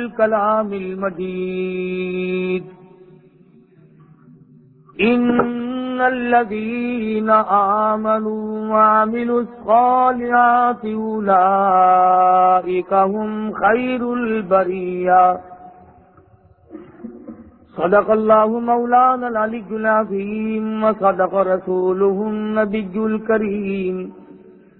الكلام المجيد. إن الذين آمنوا وعملوا الصالحات أولئك هم خير البرية. صدق الله مولانا العلي العظيم وصدق رسوله النبي الكريم.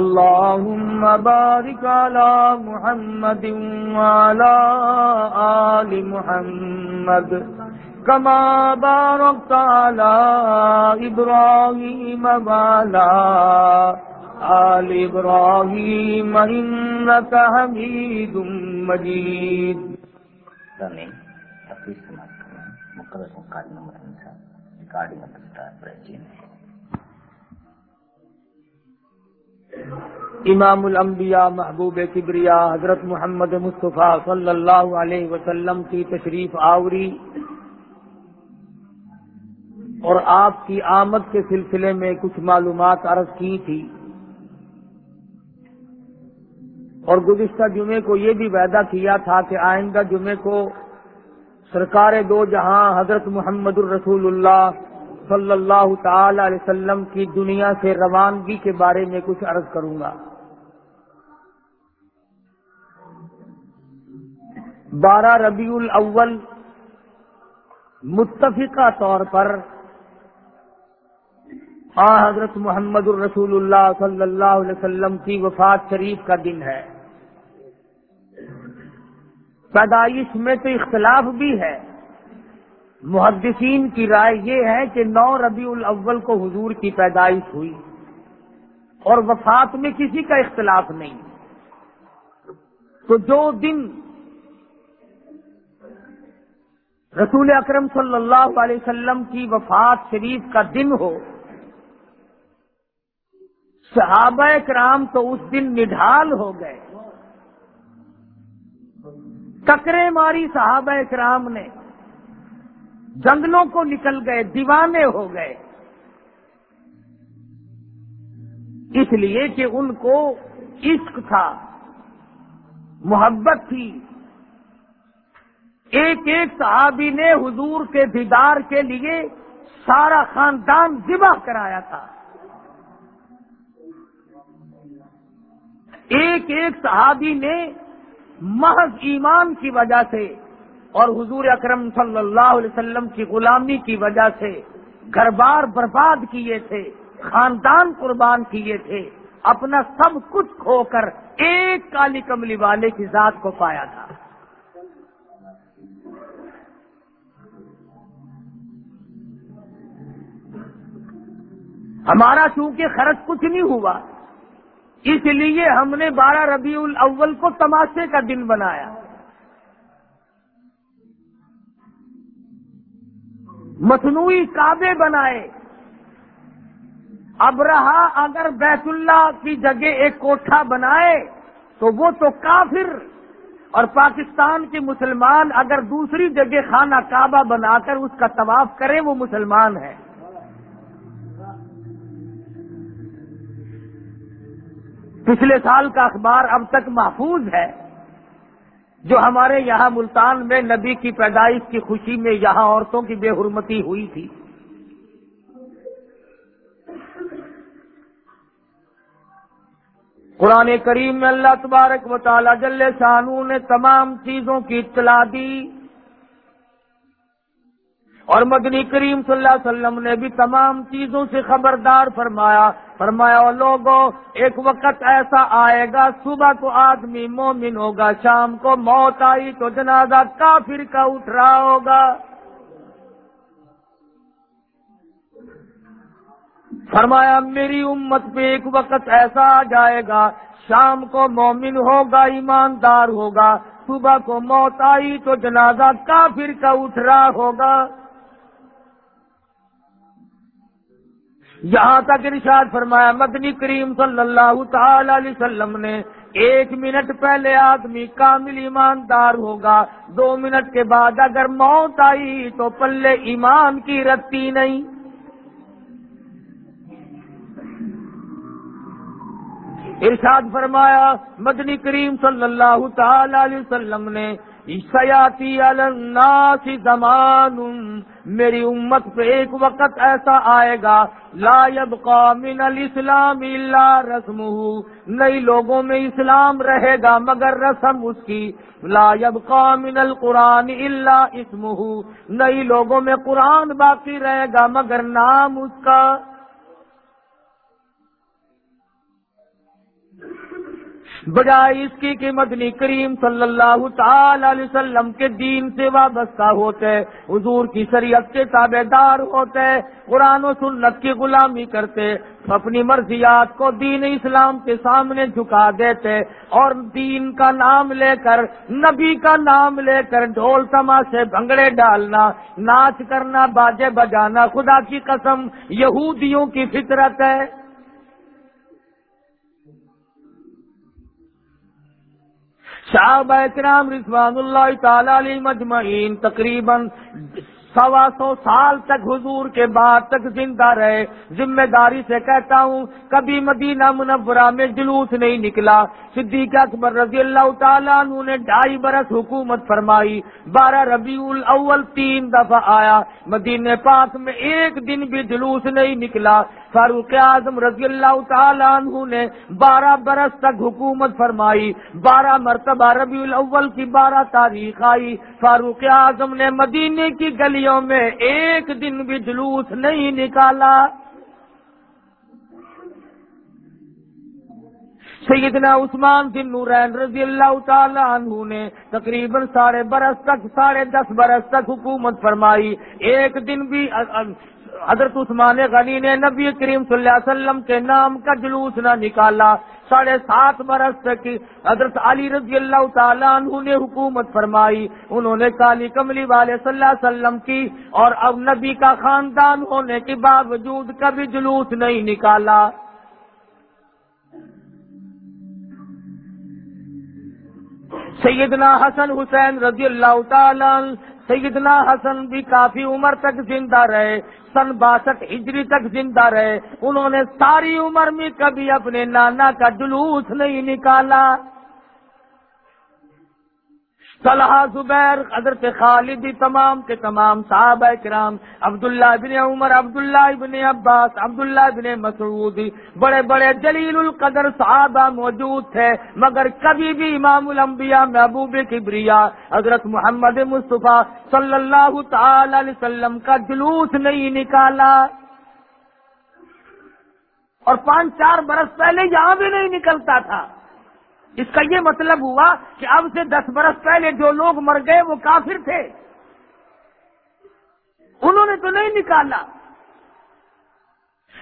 اللهم بارك على محمد وعلى آل محمد كما باركت على إبراهيم وعلى آل إبراهيم إنك حميد مجيد مقرر مقادمة مثلا ریکارڈنگ امام الانبیاء محبوب کبریا حضرت محمد مصطفیٰ صلی اللہ علیہ وسلم کی تشریف آوری اور آپ کی آمد کے سلسلے میں کچھ معلومات عرض کی تھی۔ اور گزشتہ جمعے کو یہ بھی وعدہ کیا تھا کہ آئندہ جمعے کو سرکار دو جہاں حضرت محمد الرسول اللہ صلی اللہ تعالی علیہ وسلم کی دنیا سے روانگی کے بارے میں کچھ عرض کروں گا۔ بارہ ربیع الاول، متفقہ طور پر آ حضرت محمد الرسول اللہ صلی اللہ علیہ وسلم کی وفات شریف کا دن ہے۔ پیدائش میں تو اختلاف بھی ہے۔ محدثین کی رائے یہ ہے کہ نو ربیع الاول کو حضور کی پیدائش ہوئی اور وفات میں کسی کا اختلاف نہیں۔ تو جو دن رسول اکرم صلی اللہ علیہ وسلم کی وفات شریف کا دن ہو، صحابہ کرام تو اس دن نڈھال ہو گئے۔ ٹکرے ماری صحابہ کرام نے۔ جنگلوں کو نکل گئے، دیوانے ہو گئے۔ اس لیے کہ ان کو عشق تھا، محبت تھی۔ ایک ایک صحابی نے حضور کے دیدار کے لیے سارا خاندان ذبح کرایا تھا۔ ایک ایک صحابی نے محض ایمان کی وجہ سے اور حضور اکرم صلی اللہ علیہ وسلم کی غلامی کی وجہ سے گھر بار برباد کیے تھے، خاندان قربان کیے تھے، اپنا سب کچھ کھو کر ایک کالی کملی والے کی ذات کو پایا تھا۔ ہمارا چونکہ خرچ کچھ نہیں ہوا، اس لیے ہم نے بارہ ربیع الاول کو تماشے کا دن بنایا۔ مصنوعی کعبے بنائے۔ اب رہا اگر بیت اللہ کی جگہ ایک کوٹھا بنائے تو وہ تو کافر۔ اور پاکستان کے مسلمان اگر دوسری جگہ خانہ کعبہ بنا کر اس کا طواف کرے، وہ مسلمان ہے۔ پچھلے سال کا اخبار اب تک محفوظ ہے۔ جو ہمارے یہاں ملتان میں نبی کی پیدائش کی خوشی میں یہاں عورتوں کی بے حرمتی ہوئی تھی۔ قرآن کریم میں اللہ تبارک و تعالی جل شانو نے تمام چیزوں کی اطلاع دی۔ اور مدنی کریم صلی اللہ علیہ وسلم نے بھی تمام چیزوں سے خبردار فرمایا۔ فرمایا لوگوں ایک وقت ایسا آئے گا، صبح کو آدمی مومن ہوگا، شام کو موت آئی تو جنازہ کافر کا اٹھ رہا ہوگا۔ فرمایا، میری امت پہ ایک وقت ایسا آ جائے گا، شام کو مومن ہوگا، ایماندار ہوگا، صبح کو موت آئی تو جنازہ کافر کا اٹھ رہا ہوگا۔ یہاں تک ارشاد فرمایا، مدنی کریم صلی اللہ تعالی علیہ وسلم نے ایک منٹ پہلے آدمی کامل ایماندار ہوگا، دو منٹ کے بعد اگر موت آئی تو پلے ایمان کی رتی نہیں۔ ارشاد فرمایا، مدنی کریم صلی اللہ تعالی علیہ وسلم نے سیاتی الناس زمان، میری امت پہ ایک وقت ایسا آئے گا، لا يبقى من الاسلام الا رسمه نئی لوگوں میں اسلام رہے گا مگر رسم اس کی، لا يبقى من القرآن الا اسمه نئی لوگوں میں قرآن باقی رہے گا مگر نام اس کا۔ بجائے اس کی کہ مدنی کریم صلی اللہ تعالی علیہ وسلم کے دین سے وابستہ ہوتے، حضور کی شریعت کے تابے دار ہوتے، قرآن و سنت کی غلامی کرتے، اپنی مرضیات کو دین اسلام کے سامنے جھکا دیتے اور دین کا نام لے کر، نبی کا نام لے کر ڈھول تماشے بھنگڑے ڈالنا، ناچ کرنا، باجے بجانا، خدا کی قسم، یہودیوں کی فطرت ہے۔ صحابہ کرام رضوان اللہ تعالی علیہ مجمعین تقریباً سوا سو سال تک حضور کے بعد تک زندہ رہے۔ ذمہ داری سے کہتا ہوں، کبھی مدینہ منورہ میں جلوس نہیں نکلا۔ صدیق اکبر رضی اللہ تعالیٰ عنہ نے ڈھائی برس حکومت فرمائی۔ بارہ ربیع الاول تین دفعہ آیا۔ مدینہ پاک میں ایک دن بھی جلوس نہیں نکلا۔ فاروق اعظم رضی اللہ تعالیٰ عنہ نے بارہ برس تک حکومت فرمائی، بارہ مرتبہ ربیع الاول کی بارہ تاریخ آئی۔ فاروق اعظم نے مدینے کی گلیوں میں ایک دن بھی جلوس نہیں نکالا۔ سیدنا عثمان بن نورین رضی اللہ تعالی عنہ نے تقریباً ساڑھے برس تک، ساڑھے دس برس تک حکومت فرمائی۔ ایک دن بھی حضرت عثمان غنی نے نبی کریم صلی اللہ علیہ وسلم کے نام کا جلوس نہ نکالا۔ ساڑھے سات برس تک حضرت علی رضی اللہ تعالیٰ عنہ نے حکومت فرمائی۔ انہوں نے کالی کملی والے صلی اللہ علیہ وسلم کی اور اب نبی کا خاندان ہونے کے باوجود کبھی جلوس نہیں نکالا۔ سیدنا حسن حسین رضی اللہ تعالی سیدنا حسن بھی کافی عمر تک زندہ رہے، سن باسٹھ ہجری تک زندہ رہے، انہوں نے ساری عمر میں کبھی اپنے نانا کا جلوس نہیں نکالا۔ طلحہ زبیر، حضرت خالدی تمام کے تمام صحابہ کرام، عبداللہ ابن عمر، عبداللہ ابن عباس، عبداللہ ابن مسعود، بڑے بڑے جلیل القدر صحابہ موجود تھے، مگر کبھی بھی امام الانبیاء محبوب کبریا، حضرت محمد مصطفیٰ صلی اللہ تعالی علیہ وسلم کا جلوس نہیں نکالا۔ اور پانچ چار برس پہلے یہاں بھی نہیں نکلتا تھا۔ اس کا یہ مطلب ہوا کہ اب سے دس برس پہلے جو لوگ مر گئے وہ کافر تھے۔ انہوں نے تو نہیں نکالا۔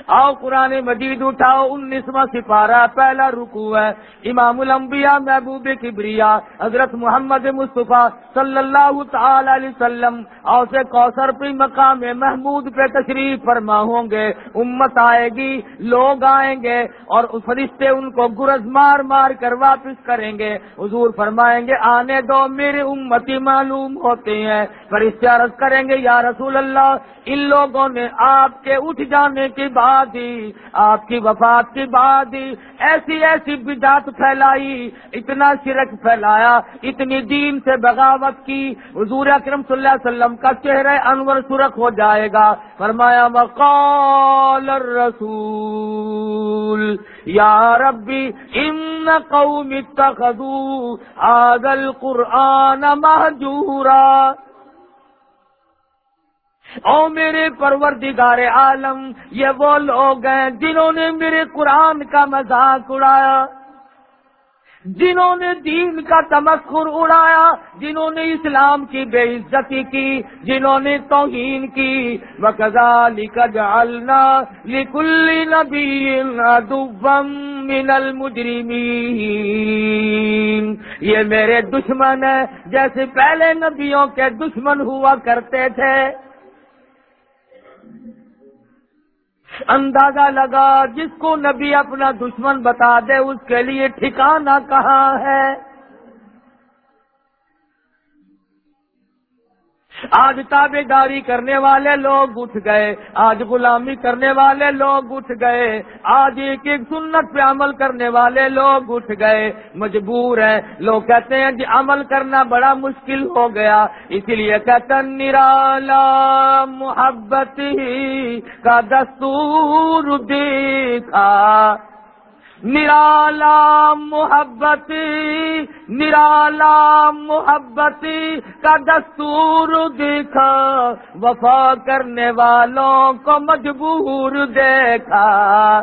آؤ قرآن مجید اٹھاؤ انیسواں سپارہ، پہلا رکو ہے۔ امام الانبیاء، محبوب کبریا حضرت محمد مصطفیٰ صلی اللہ تعالی علیہ وسلم اور سے کوثر پہ مقام محمود پہ تشریف فرما ہوں گے۔ امت آئے گی، لوگ آئیں گے اور فرشتے ان کو گرز مار مار کر واپس کریں گے۔ حضور فرمائیں گے، آنے دو، میرے امتی معلوم ہوتے ہیں۔ فرشتے عرض کریں گے، یا رسول اللہ، ان لوگوں نے آپ کے اٹھ جانے کے بعد بعد ہی آپ کی وفات کے بعد ہی ایسی ایسی بدعت پھیلائی، اتنا شرک پھیلایا، اتنی دین سے بغاوت کی، حضور اکرم صلی اللہ علیہ وسلم کا چہرہ انور سرخ ہو جائے گا۔ فرمایا، وقال الرسول، یا ربی، ان قوم اتخذوا هذا القرآن مہجورا او میرے پروردگار عالم، یہ وہ لوگ ہیں جنہوں نے میرے قرآن کا مذاق اڑایا، جنہوں نے دین کا تمسخر اڑایا، جنہوں نے اسلام کی بے عزتی کی، جنہوں نے توہین کی۔ وکزا جعلنا لکل نبی من المجرمین یہ میرے دشمن ہے جیسے پہلے نبیوں کے دشمن ہوا کرتے تھے۔ اندازہ لگا جس کو نبی اپنا دشمن بتا دے اس کے لیے ٹھکانہ کہاں ہے؟ آج تابے داری کرنے والے لوگ اٹھ گئے، آج غلامی کرنے والے لوگ اٹھ گئے، آج ایک ایک سنت پہ عمل کرنے والے لوگ اٹھ گئے۔ مجبور ہیں، لوگ کہتے ہیں کہ عمل کرنا بڑا مشکل ہو گیا اسی لیے کہتے نرالا محبت ہی کا دستور دیکھا نرالا محبت نرالا محبت کا دستور دیکھا، وفا کرنے والوں کو مجبور دیکھا۔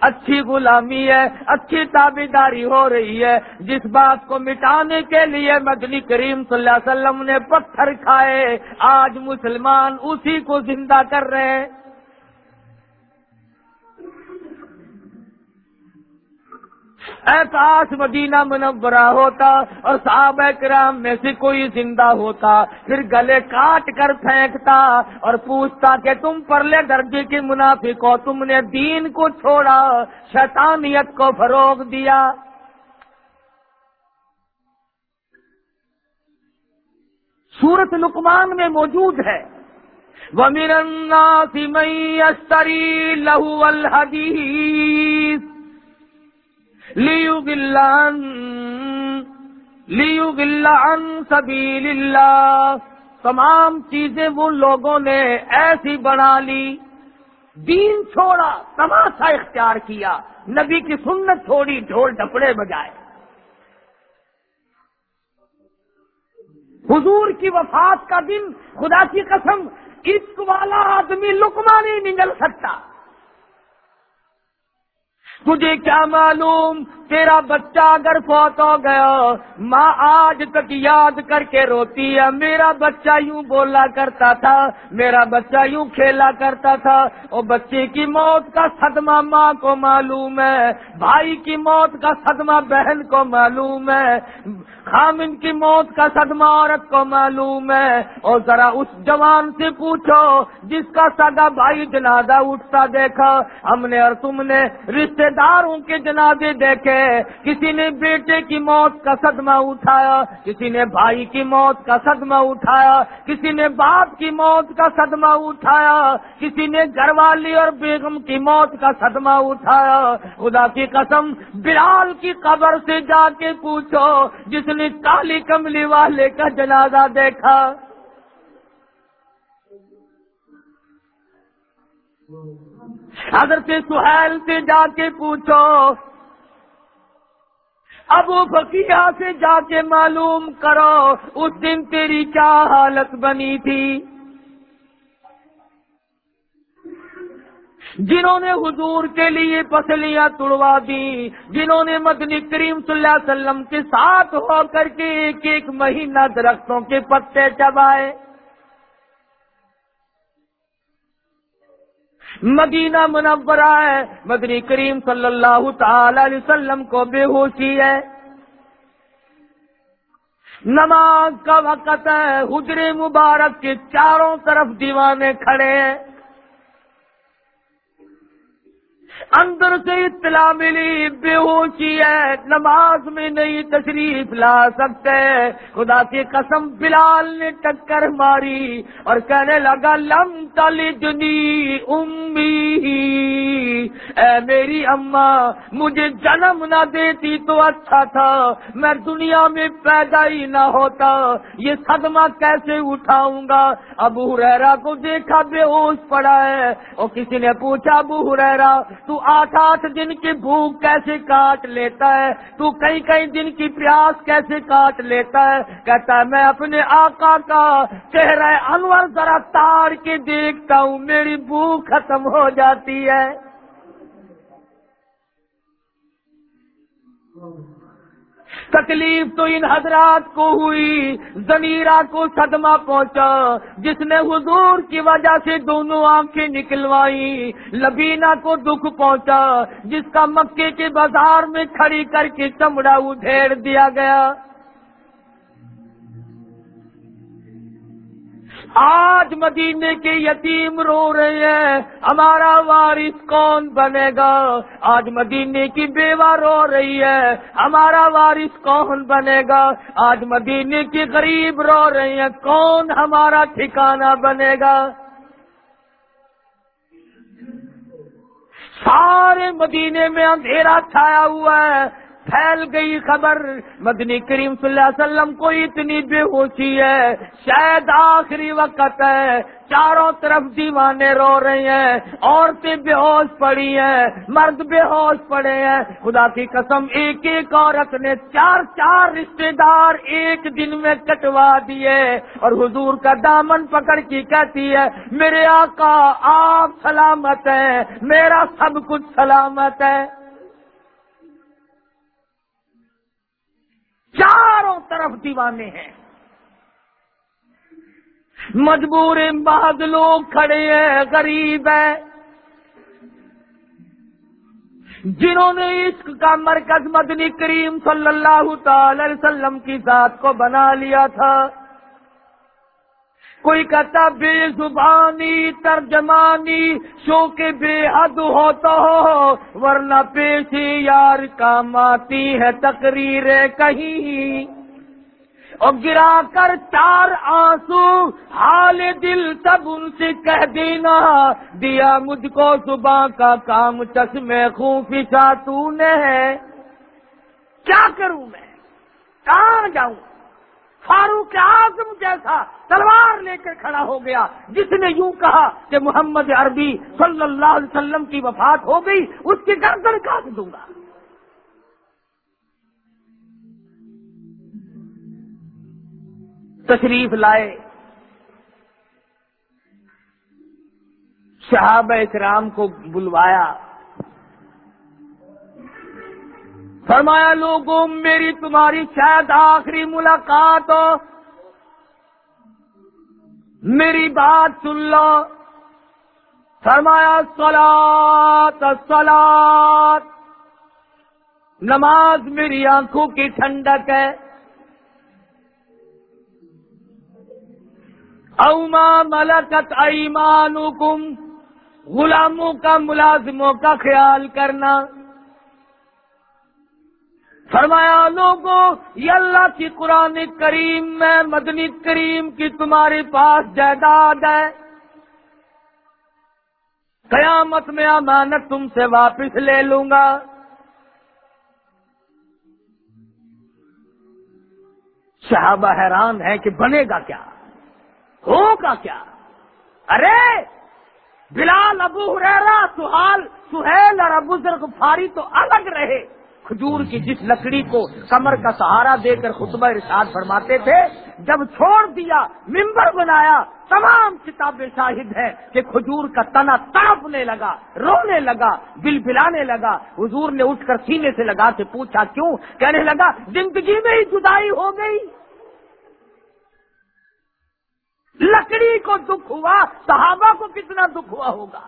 اچھی غلامی ہے، اچھی تابے داری ہو رہی ہے۔ جس بات کو مٹانے کے لیے مدنی کریم صلی اللہ علیہ وسلم نے پتھر کھائے، آج مسلمان اسی کو زندہ کر رہے ہیں۔ کاش مدینہ منورہ ہوتا اور صحابہ کرام میں سے کوئی زندہ ہوتا، پھر گلے کاٹ کر پھینکتا اور پوچھتا کہ تم پرلے درجے کے منافق ہو، تم نے دین کو چھوڑا، شیطانیت کو فروغ دیا۔ سورت لکمان میں موجود ہے۔ وہ میرنا سمئی استری لہو الحدیث لیو گلان لیو گلان سبیل اللہ تمام چیزیں وہ لوگوں نے ایسی بنا لی۔ دین چھوڑا، تماشا اختیار کیا۔ نبی کی سنت چھوڑی، ڈھول ڈپڑے بجائے۔ حضور کی وفات کا دن، خدا کی قسم، اس والا آدمی لکما نہیں نکل سکتا۔ تجھے کیا معلوم؟ تیرا بچہ اگر فوت ہو گیا، ماں آج تک یاد کر کے روتی ہے۔ میرا بچہ یوں بولا کرتا تھا، میرا بچہ یوں کھیلا کرتا تھا۔ اور بچے کی موت کا صدمہ ماں کو معلوم ہے، بھائی کی موت کا صدمہ بہن کو معلوم ہے، خامن کی موت کا صدمہ عورت کو معلوم ہے۔ اور ذرا اس جوان سے پوچھو، جس کا سگا بھائی جنازہ اٹھتا دیکھا۔ ہم نے اور تم نے رشتے داروں کے جنازے دیکھے، کسی نے بیٹے کی موت کا صدمہ اٹھایا، کسی نے بھائی کی موت کا صدمہ اٹھایا، کسی نے باپ کی موت کا صدمہ اٹھایا، کسی نے گھر والی اور بیگم کی موت کا صدمہ اٹھایا۔ خدا کی قسم، بلال کی قبر سے جا کے پوچھو، جس نے کالی کملی والے کا جنازہ دیکھا۔ حضرت سہیل سے جا کے پوچھو۔ اب وہ فقیہ سے جا کے معلوم کرو، اس دن تیری کیا حالت بنی تھی؟ جنہوں نے حضور کے لیے پسلیاں توڑوا دی جنہوں نے مدنی کریم صلی اللہ علیہ وسلم کے ساتھ ہو کر کے ایک ایک مہینہ درختوں کے پتے چبائے مدینہ منورہ ہے۔ مدنی کریم صلی اللہ تعالی علیہ وسلم کو بے ہوشی ہے۔ نماز کا وقت ہے۔ حجر مبارک کے چاروں طرف دیوانے کھڑے ہیں۔ اندر سے اطلاع ملی، بے ہوشی ہے، نماز میں نہیں تشریف لا سکتے۔ خدا کی قسم بلال نے ٹکر ماری اور کہنے لگا، لم تلدنی امی۔ اے میری اماں مجھے جنم نہ دیتی تو اچھا تھا، میں دنیا میں پیدا ہی نہ ہوتا۔ یہ صدمہ کیسے اٹھاؤں گا؟ ابو ہریرا کو دیکھا بے ہوش پڑا ہے۔ اور کسی نے پوچھا، ابو ہریرا تو آٹھ آٹھ دن کی بھوک کیسے کاٹ لیتا ہے؟ تو کئی کئی دن کی پیاس کیسے کاٹ لیتا ہے؟ کہتا ہے، میں اپنے آقا کا چہرہ انور ذرا تار کے دیکھتا ہوں، میری بھوک ختم ہو جاتی ہے۔ تکلیف تو ان حضرات کو ہوئی زمیرہ کو صدمہ پہنچا، جس نے حضور کی وجہ سے دونوں آنکھیں نکلوائی، لبینہ کو دکھ پہنچا، جس کا مکے کے بازار میں کھڑی کر کے چمڑا ادھیڑ دیا گیا۔ آج مدینے کے یتیم رو رہے ہیں۔ ہمارا وارث کون بنے گا؟ آج مدینے کی بیوہ رو رہی ہے۔ ہمارا وارث کون بنے گا؟ آج مدینے کی غریب رو رہی ہے کون ہمارا ٹھکانہ بنے گا؟ سارے مدینے میں اندھیرا چھایا ہوا ہے۔ پھیل گئی خبر مدنی کریم صلی اللہ علیہ وسلم کو اتنی بے ہوشی ہے شاید آخری وقت ہے چاروں طرف دیوانے رو رہے ہیں، عورتیں بے ہوش پڑی ہیں، مرد بے ہوش پڑے ہیں۔ خدا کی قسم ایک ایک عورت نے چار چار رشتے دار ایک دن میں کٹوا دیے اور حضور کا دامن پکڑ کی کہتی ہے، میرے آقا آپ سلامت ہیں، میرا سب کچھ سلامت ہے۔ چاروں طرف دیوانے ہیں۔ مجبور بعد لوگ کھڑے ہیں، غریب ہے جنہوں نے عشق کا مرکز مدنی کریم صلی اللہ تعالی وسلم کی ذات کو بنا لیا تھا۔ کوئی کہتا بے زبانی، ترجمانی شو کے بے حد ہوتا ہو، ورنہ پیشی یار کام آتی ہے تقریر کہیں۔ اور گرا کر چار آنسو، حال دل تب ان سے کہہ دینا۔ دیا مجھ کو صبح کا کام، چشمے خوفا تو نے۔ کیا کروں میں؟ کہاں جاؤں؟ فاروق اعظم جیسا تلوار لے کر کھڑا ہو گیا، جس نے یوں کہا کہ محمد عربی صلی اللہ علیہ وسلم کی وفات ہو گئی، اس کی گردن کاٹ دوں گا۔ تشریف لائے۔ صحابہ اکرام کو بلوایا۔ فرمایا، لوگوں، میری تمہاری شاید آخری ملاقات ہو۔ میری بات سن لو۔ فرمایا سلاد سلاد نماز میری آنکھوں کی ٹھنڈک ہے۔ اوما ملکت ایمانکم، غلاموں کا ملازموں کا خیال کرنا۔ فرمایا لوگوں یہ اللہ کی قرآن کریم میں، مدنی کریم کی تمہارے پاس جائیداد ہے۔ قیامت میں امانت تم سے واپس لے لوں گا۔ صحابہ حیران ہے کہ بنے گا کیا؟ ہوگا کیا؟ ارے، بلال ابو ہریرا سہال سہیل اور ابو ذر فاری تو الگ رہے۔ کھجور کی جس لکڑی کو کمر کا سہارا دے کر خطبہ ارشاد فرماتے تھے، جب چھوڑ دیا ممبر بنایا، تمام کتابیں شاہد ہیں کہ کھجور کا تنا تڑپنے لگا، رونے لگا، بل بلانے لگا۔ حضور نے اٹھ کر سینے سے لگا کے پوچھا، کیوں؟ کہنے لگا، زندگی میں ہی جدائی ہو گئی۔ لکڑی کو دکھ ہوا، صحابہ کو کتنا دکھ ہوا ہوگا۔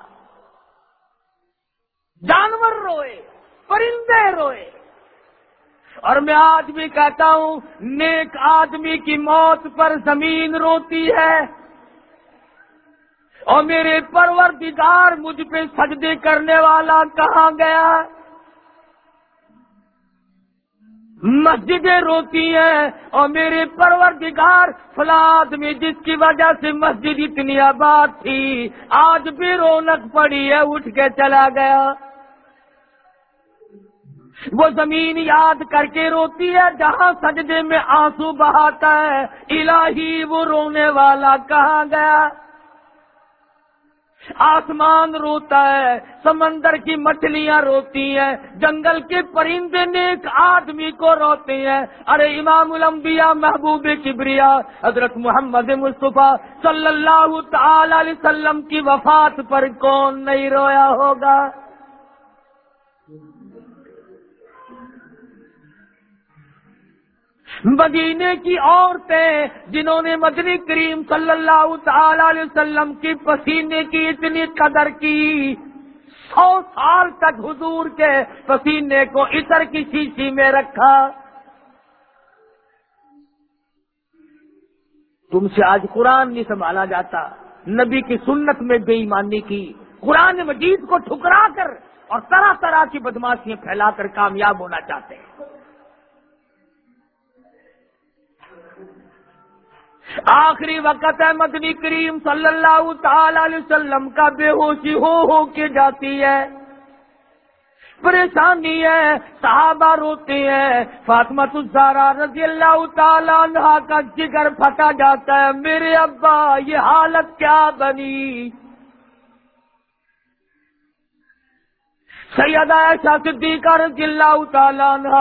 جانور روئے۔ پرندے روئے۔ اور میں آج بھی کہتا ہوں، نیک آدمی کی موت پر زمین روتی ہے۔ اور میرے پروردگار مجھ پہ سجدے کرنے والا کہاں گیا؟ مسجدیں روتی ہیں اور میرے پروردگار فلاد میں جس کی وجہ سے مسجد اتنی آباد تھی، آج بھی رونق پڑی ہے، اٹھ کے چلا گیا۔ وہ زمین یاد کر کے روتی ہے، جہاں سجدے میں آنسو بہاتا ہے۔ الہی وہ رونے والا کہاں گیا؟ آسمان روتا ہے، سمندر کی مچھلیاں روتی ہیں۔ جنگل کے پرندے نیک آدمی کو روتے ہیں۔ ارے امام الانبیاء محبوب کبریا، حضرت محمد مصطفیٰ صلی اللہ تعالی علیہ وسلم کی وفات پر کون نہیں رویا ہوگا؟ مدینے کی عورتیں جنہوں نے مدنی کریم صلی اللہ تعالی علیہ وسلم کی پسینے کی اتنی قدر کی، سو سال تک حضور کے پسینے کو عطر کی شیشی میں رکھا۔ تم سے آج قرآن نہیں سنبھالا جاتا، نبی کی سنت میں بے ایمانی کی، قرآن مجید کو ٹھکرا کر اور طرح طرح کی بدماشیاں پھیلا کر کامیاب ہونا چاہتے ہیں۔ آخری وقت ہے مدنی کریم صلی اللہ تعالی علیہ وسلم کا بے ہوشی ہو ہو کے جاتی ہے۔ پریشانی ہے، صحابہ روتے ہیں۔ فاطمہ تزارا رضی اللہ تعالیٰ عنہ کا جگر پھٹا جاتا ہے۔ میرے ابا، یہ حالت کیا بنی؟ سیدہ ایسا صدیقہ رضی اللہ تعالیٰ عنہ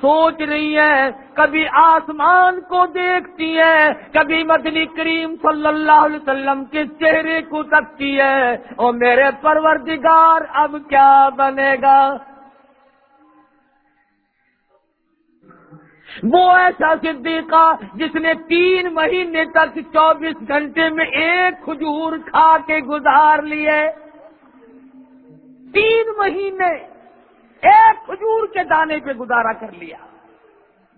سوچ رہی ہے، کبھی آسمان کو دیکھتی ہے، کبھی مدنی کریم صلی اللہ علیہ وسلم کے چہرے کو تکتی ہے۔ اور میرے پروردگار، اب کیا بنے گا؟ وہ ایسا صدیقہ جس نے تین مہینے تک چوبیس گھنٹے میں ایک کھجور کھا کے گزار لیے۔ تین مہینے ایک کھجور کے دانے پہ گزارا کر لیا۔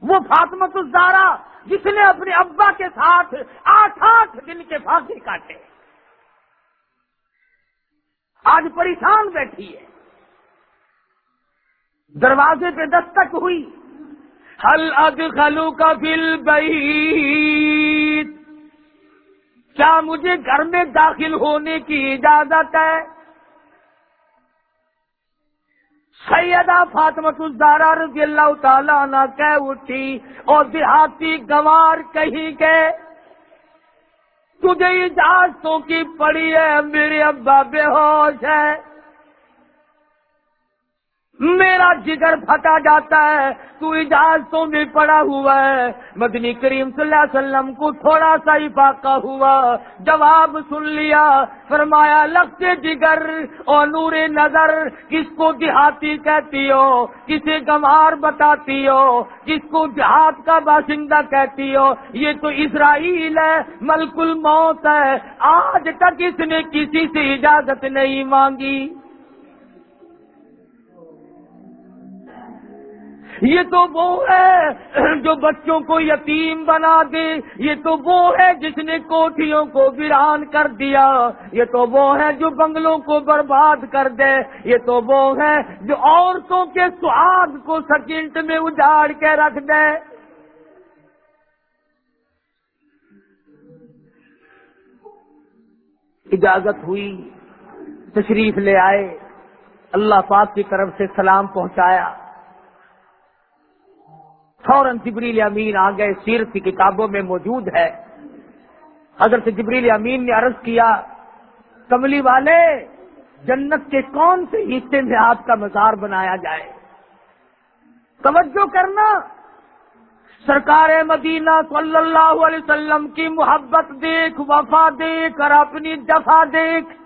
وہ فاطمت الزارا جس نے اپنے ابا کے ساتھ آٹھ آٹھ دن کے پھانسی کاٹے۔ آج پریشان بیٹھی ہے۔ دروازے پہ دستک ہوئی۔ ہل اد خلو کا بل کیا مجھے گھر میں داخل ہونے کی اجازت ہے؟ سیدہ فاطمت الزارا رضی اللہ تعالیٰ نہ کہہ اٹھی اور دیہاتی گوار کہیں گے تجھے اجازتوں کی پڑی ہے، میرے ابا بے ہوش ہے میرا جگر پھٹا جاتا ہے تو اجازتوں میں پڑا ہوا ہے۔ مدنی کریم صلی اللہ علیہ وسلم کو تھوڑا سا ہی فاقہ ہوا۔ جواب سن لیا۔ فرمایا لگتے جگر اور نور نظر کس کو دیہاتی کہتی ہو؟ کسے گمار بتاتی ہو؟ کس کو دیہات کا باشندہ کہتی ہو؟ یہ تو اسرائیل ہے، ملک الموت ہے۔ آج تک اس نے کسی سے اجازت نہیں مانگی۔ یہ تو وہ ہے جو بچوں کو یتیم بنا دے یہ تو وہ ہے جس نے کوٹھیوں کو ویران کر دیا یہ تو وہ ہے جو بنگلوں کو برباد کر دے یہ تو وہ ہے جو عورتوں کے سہاگ کو سیکنڈ میں اجاڑ کے رکھ دے اجازت ہوئی تشریف لے آئے اللہ پاک کی طرف سے سلام پہنچایا فوراً جبریل امین آ گئے سیرت کی کتابوں میں موجود ہے۔ حضرت جبریل امین نے عرض کیا، کملی والے، جنت کے کون سے حصے میں آپ کا مزار بنایا جائے؟ توجہ کرنا، سرکار مدینہ صلی اللہ علیہ وسلم کی محبت دیکھ، وفا دیکھ، اور اپنی دفاع دیکھ۔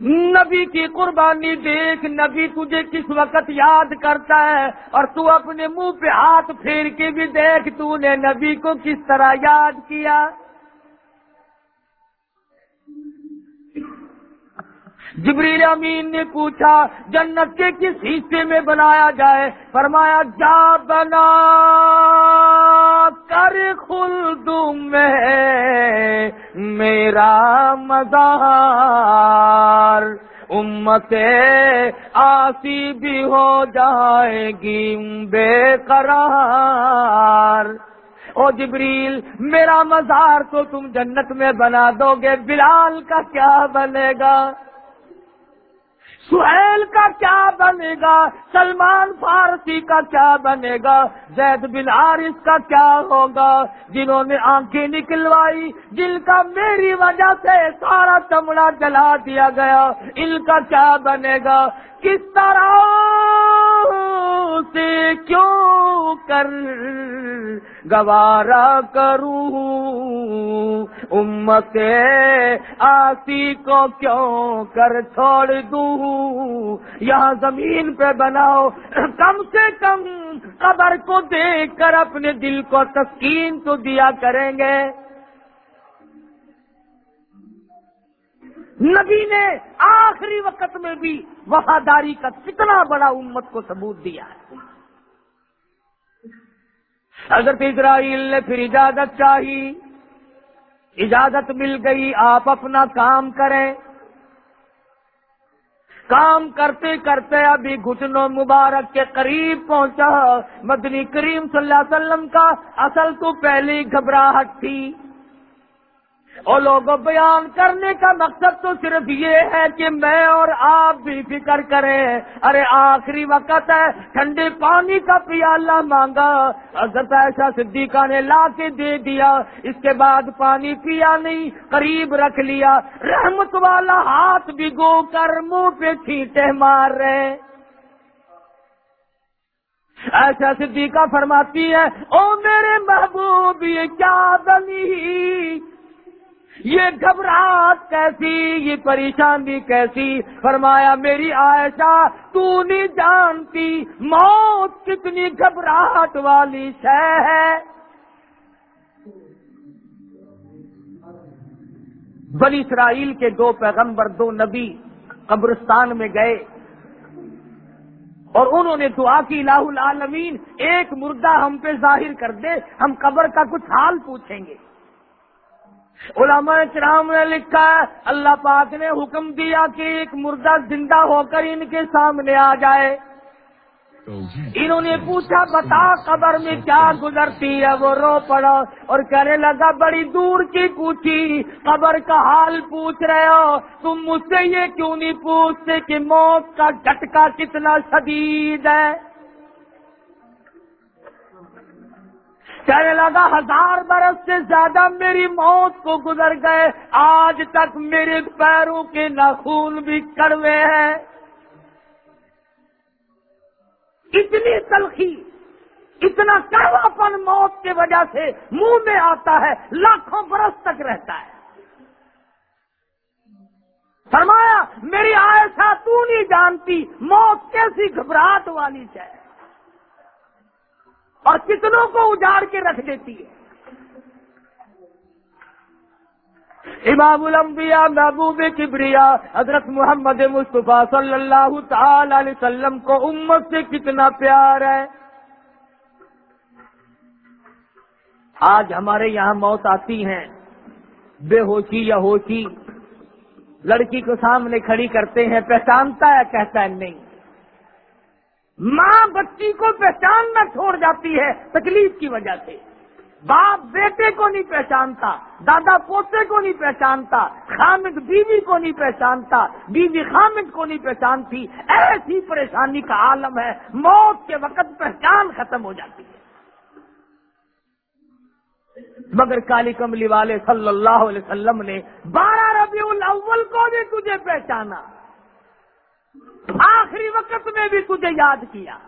نبی کی قربانی دیکھ نبی تجھے کس وقت یاد کرتا ہے اور تو اپنے منہ پہ ہاتھ پھیر کے بھی دیکھ تو نے نبی کو کس طرح یاد کیا؟ جبریل امین نے پوچھا، جنت کے کس حصے میں بنایا جائے؟ فرمایا، جا بنا کر خلد میں، میرا مزار۔ امت آسی بھی ہو جائے گی، بے قرار۔ او جبریل، میرا مزار تو تم جنت میں بنا دو گے، بلال کا کیا بنے گا؟ سہیل کا کیا بنے گا؟ سلمان فارسی کا کیا بنے گا؟ زید بن عارف کا کیا ہوگا؟ جنہوں نے آنکھیں نکلوائی، جن کا میری وجہ سے سارا چمڑا جلا دیا گیا، ان کا کیا بنے گا؟ کس طرح سے کیوں کر گوارا کروں؟ امت آسی کو کیوں کر چھوڑ دوں؟ یہاں زمین پہ بناؤ۔ کم سے کم قبر کو دیکھ کر اپنے دل کو تسکین تو دیا کریں گے۔ نبی نے آخری وقت میں بھی وفاداری کا کتنا بڑا امت کو ثبوت دیا ہے۔ حضرت اسرائیل نے پھر اجازت چاہی۔ اجازت مل گئی، آپ اپنا کام کریں۔ کام کرتے کرتے ابھی گھٹنوں مبارک کے قریب پہنچا۔ مدنی کریم صلی اللہ علیہ وسلم کا اصل تو پہلی گھبراہٹ تھی۔ اور لوگوں بیان کرنے کا مقصد تو صرف یہ ہے کہ میں اور آپ بھی فکر کریں۔ ارے آخری وقت ہے، ٹھنڈے پانی کا پیالہ مانگا۔ حضرت ایسا صدیقہ نے لا کے دے دیا۔ اس کے بعد پانی پیا نہیں، قریب رکھ لیا۔ رحمت والا ہاتھ بھگو کر منہ پہ چھینٹے مار رہے ایسا صدیقہ فرماتی ہے او میرے محبوب، یہ کیا دلی یہ گھبراہٹ کیسی، یہ پریشانی کیسی؟ فرمایا، میری عائشہ، تو نہیں جانتی موت کتنی گھبراہٹ والی شہ ہے۔ بلی اسرائیل کے دو پیغمبر، دو نبی قبرستان میں گئے اور انہوں نے دعا کی، الہ العالمین، ایک مردہ ہم پہ ظاہر کر دے، ہم قبر کا کچھ حال پوچھیں گے۔ علماء کرام نے لکھا اللہ پاک نے حکم دیا کہ ایک مردہ زندہ ہو کر ان کے سامنے آ جائے۔ انہوں نے پوچھا، بتا قبر میں کیا گزرتی ہے؟ وہ رو پڑا اور کہنے لگا، بڑی دور کی پوچھی۔ قبر کا حال پوچھ رہے ہو، تم مجھ سے یہ کیوں نہیں پوچھتے کہ موت کا جھٹکا کتنا شدید ہے؟ کہنے لگا، ہزار برس سے زیادہ میری موت کو گزر گئے، آج تک میرے پیروں کے ناخون بھی کڑوے ہیں۔ اتنی تلخی، اتنا کڑوا پن موت کی وجہ سے منہ میں آتا ہے، لاکھوں برس تک رہتا ہے۔ فرمایا، میری آئسا تو نہیں جانتی، موت کیسی گھبراہٹ والی ہے۔ اور کتنوں کو اجاڑ کے رکھ دیتی ہے۔ امام الانبیاء، محبوب کبریا، حضرت محمد مصطفیٰ صلی اللہ تعالی علیہ وسلم کو امت سے کتنا پیار ہے۔ آج ہمارے یہاں موت آتی ہیں۔ بے ہوشی یا ہوشی، لڑکی کو سامنے کھڑی کرتے ہیں، پہچانتا ہے، کہتا ہے نہیں۔ ماں بچی کو پہچاننا چھوڑ جاتی ہے، تکلیف کی وجہ سے۔ باپ بیٹے کو نہیں پہچانتا، دادا پوتے کو نہیں پہچانتا، خامد بیوی کو نہیں پہچانتا، بیوی خامد کو نہیں پہچانتی۔ ایسی پریشانی کا عالم ہے، موت کے وقت پہچان ختم ہو جاتی ہے۔ مگر کالی کملی والے صلی اللہ علیہ وسلم نے بارہ ربیع الاول کو بھی تجھے پہچانا۔ آخری وقت میں بھی تجھے یاد کیا۔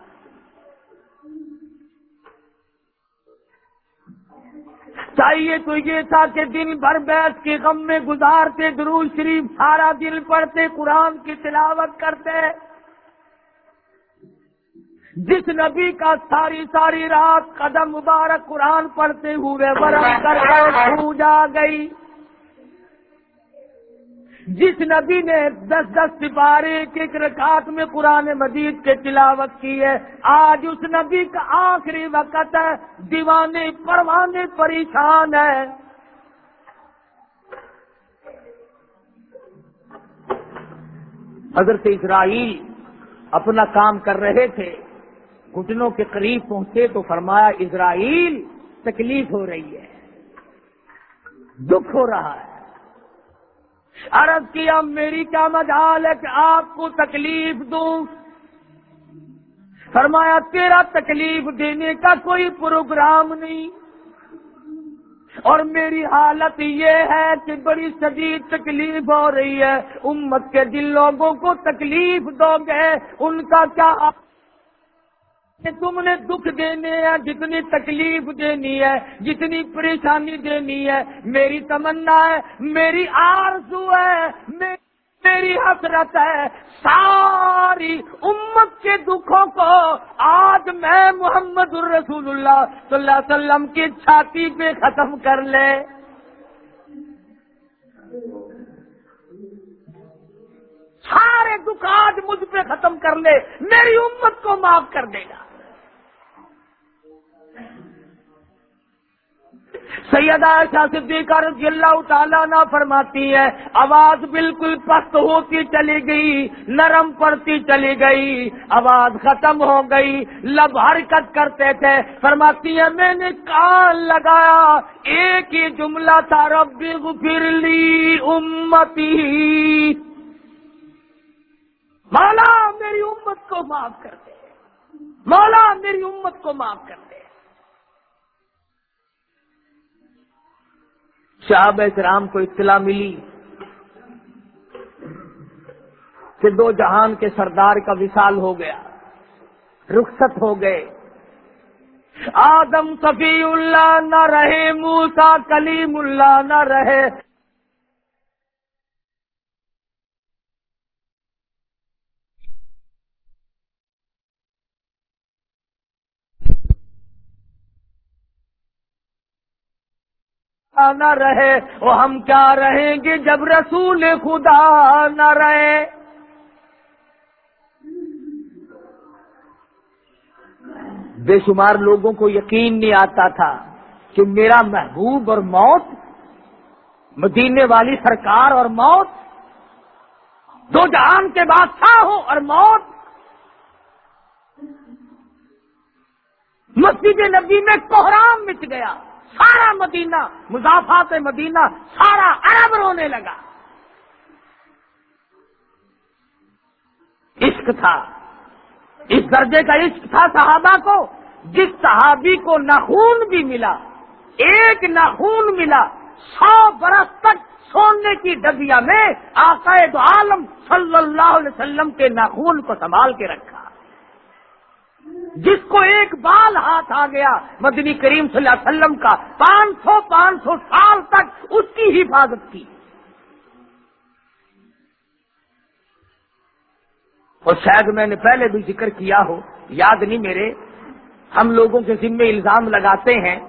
چاہیے تو یہ تھا کہ دن بھر بیٹھ کے غم میں گزارتے درو شریف سارا دل پڑھتے، قرآن کی تلاوت کرتے۔ جس نبی کا ساری ساری رات قدم مبارک قرآن پڑھتے ہوئے برم کر جا گئی۔ جس نبی نے دس دس سپارے ایک رکعت میں قرآن مجید کے تلاوت کی ہے، آج اس نبی کا آخری وقت ہے، دیوانے پروانے پریشان ہے۔ حضرت اسرائیل اپنا کام کر رہے تھے، گھٹنوں کے قریب پہنچے تو فرمایا، اسرائیل تکلیف ہو رہی ہے، دکھ ہو رہا ہے۔ عرض کیا، میری کیا مجال ہے کہ آپ کو تکلیف دوں؟ فرمایا، تیرا تکلیف دینے کا کوئی پروگرام نہیں۔ اور میری حالت یہ ہے کہ بڑی شدید تکلیف ہو رہی ہے۔ امت کے دل لوگوں کو تکلیف دو گے، ان کا کیا تم نے دکھ دینے ہیں، جتنی تکلیف دینی ہے، جتنی پریشانی دینی ہے، میری تمنا ہے، میری آرزو ہے میری حسرت ہے۔ ساری امت کے دکھوں کو آج میں محمد الرسول اللہ صلی اللہ علیہ وسلم کی چھاتی پہ ختم کر لے۔ سارے دکھ آج مجھ پہ ختم کر لے۔ میری امت کو معاف کر دے گا۔ سیدہ شاہ صدیقہ رضی اللہ تعالیٰ نہ فرماتی ہے، آواز بالکل پست ہوتی چلی گئی، نرم پڑتی چلی گئی، آواز ختم ہو گئی، لب حرکت کرتے تھے۔ فرماتی ہے میں نے کان لگایا، ایک ہی جملہ تھا ربی غفر لی امتی۔ مولا میری امت کو معاف کر دے۔ مولا میری امت کو معاف کر دے۔ صحابہ کرام کو اطلاع ملی کہ دو جہان کے سردار کا وصال ہو گیا، رخصت ہو گئے۔ آدم صفی اللہ نہ رہے موسا کلیم اللہ نہ رہے۔ نہ رہے، وہ ہم کیا رہیں گے جب رسول خدا نہ رہے؟ بے شمار لوگوں کو یقین نہیں آتا تھا کہ میرا محبوب اور موت، مدینے والی سرکار اور موت، دو جہان کے بادشاہ ہو اور موت۔ مسجد نبی میں کوہرام مچ گیا۔ سارا مدینہ، مضافات مدینہ، سارا عرب رونے لگا۔ عشق تھا۔ اس درجے کا عشق تھا صحابہ کو، جس صحابی کو نخون بھی ملا، ایک نخون ملا، سو برس تک سونے کی ڈبیا میں آقائد عالم صلی اللہ علیہ وسلم کے ناخون کو سنبھال کے رکھا۔ جس کو ایک بال ہاتھ آ گیا، مدنی کریم صلی اللہ علیہ وسلم کا پانچ سو پانچ سو سال تک اس کی حفاظت کی۔ اور شاید میں نے پہلے بھی ذکر کیا ہو، یاد نہیں میرے، ہم لوگوں کے ذمے الزام لگاتے ہیں،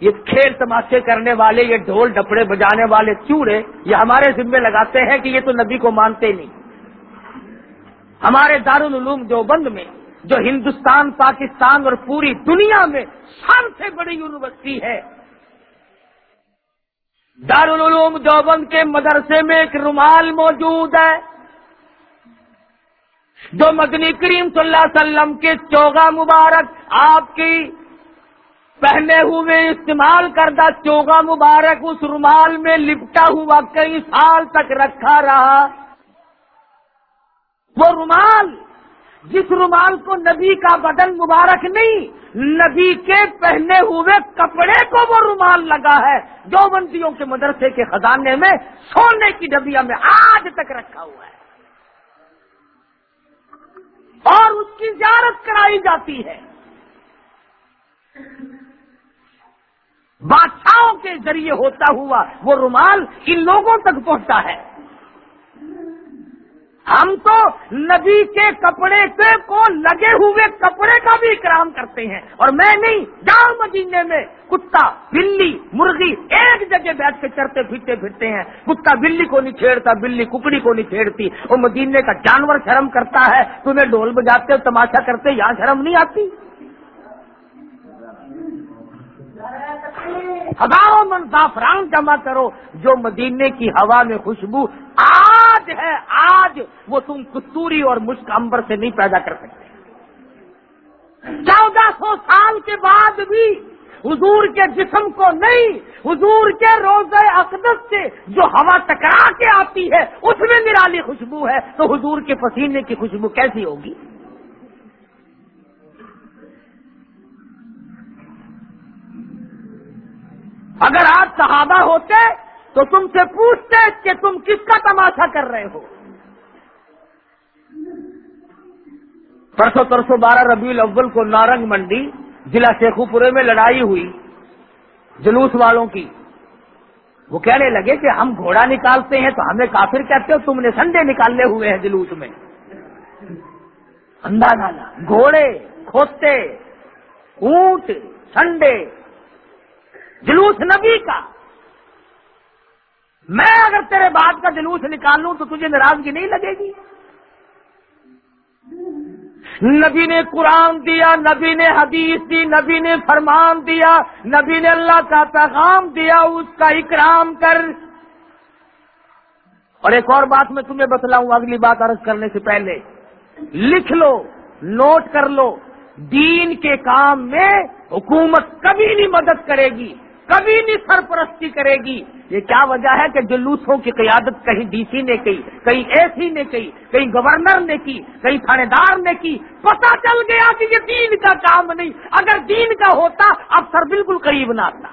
یہ کھیل تماشے کرنے والے، یہ ڈھول ڈپڑے بجانے والے چوڑے یہ ہمارے ذمے لگاتے ہیں کہ یہ تو نبی کو مانتے نہیں۔ ہمارے دارالعلوم جو بند میں جو ہندوستان، پاکستان اور پوری دنیا میں سب سے بڑی یونیورسٹی ہے۔ دارالعلوم دیوبند کے مدرسے میں ایک رومال موجود ہے، جو مدنی کریم صلی اللہ علیہ وسلم کے چوگا مبارک آپ کی پہنے ہوئے استعمال کردہ چوگا مبارک اس رومال میں لپٹا ہوا کئی سال تک رکھا رہا۔ وہ رومال جس رومال کو نبی کا بدن مبارک نہیں، نبی کے پہنے ہوئے کپڑے کو وہ رومال لگا ہے۔ جو بندیوں کے مدرسے کے خزانے میں سونے کی ڈبیا میں آج تک رکھا ہوا ہے۔ اور اس کی زیارت کرائی جاتی ہے۔ بادشاہوں کے ذریعے ہوتا ہوا وہ رومال ان لوگوں تک پہنچتا ہے۔ ہم تو نبی کے کپڑے پہ کو لگے ہوئے کپڑے کا بھی اکرام کرتے ہیں اور میں نہیں، جاؤ مدینے میں، کتا، بلی، مرغی ایک جگہ بیٹھ کے چرتے پھرتے پھرتے ہیں۔ کتا بلی کو نہیں چھیڑتا، بلی ککڑی کو نہیں چھیڑتی۔ وہ مدینے کا جانور شرم کرتا ہے۔ تمہیں ڈول بجاتے ہو تماشا کرتے، یہاں شرم نہیں آتی؟ ہزاروں من زعفران جمع کرو، جو مدینے کی ہوا میں خوشبو آج ہے، آج وہ تم کستوری اور مشک امبر سے نہیں پیدا کر سکتے۔ چودہ سو سال کے بعد بھی حضور کے جسم کو نہیں، حضور کے روزہ اقدس سے جو ہوا ٹکرا کے آتی ہے، اس میں نرالی خوشبو ہے، تو حضور کے پسینے کی خوشبو کیسی ہوگی؟ اگر آج صحابہ ہوتے تو تم سے پوچھتے کہ تم کس کا تماشا کر رہے ہو۔ پرسوں ترسوں بارہ ربیع الاول کو نارنگ منڈی ضلع شیخو پورے میں لڑائی ہوئی جلوس والوں کی۔ وہ کہنے لگے کہ ہم گھوڑا نکالتے ہیں تو ہمیں کافر کہتے ہو، تم نے سنڈے نکالنے ہوئے ہیں جلوس میں۔ ڈالا گھوڑے کھوتے، اونٹ، سنڈے جلوس نبی کا۔ میں اگر تیرے بات کا جلوس نکال لوں تو تجھے ناراضگی نہیں لگے گی۔ نبی نے قرآن دیا، نبی نے حدیث دی، نبی نے فرمان دیا، نبی نے اللہ کا پیغام دیا، اس کا اکرام کر۔ اور ایک اور بات میں تمہیں بتلاؤں، اگلی بات عرض کرنے سے پہلے۔ لکھ لو، نوٹ کر لو، دین کے کام میں حکومت کبھی نہیں مدد کرے گی۔ کبھی نہیں سرپرستی کرے گی۔ یہ کیا وجہ ہے کہ جلوسوں کی قیادت کہیں ڈی سی نے کی، کہیں اے سی نے کی، کہیں گورنر نے کی، کہیں تھانے دار نے کی؟ پتا چل گیا کہ یہ دین کا کام نہیں۔ اگر دین کا ہوتا افسر بالکل قریب نہ آتا۔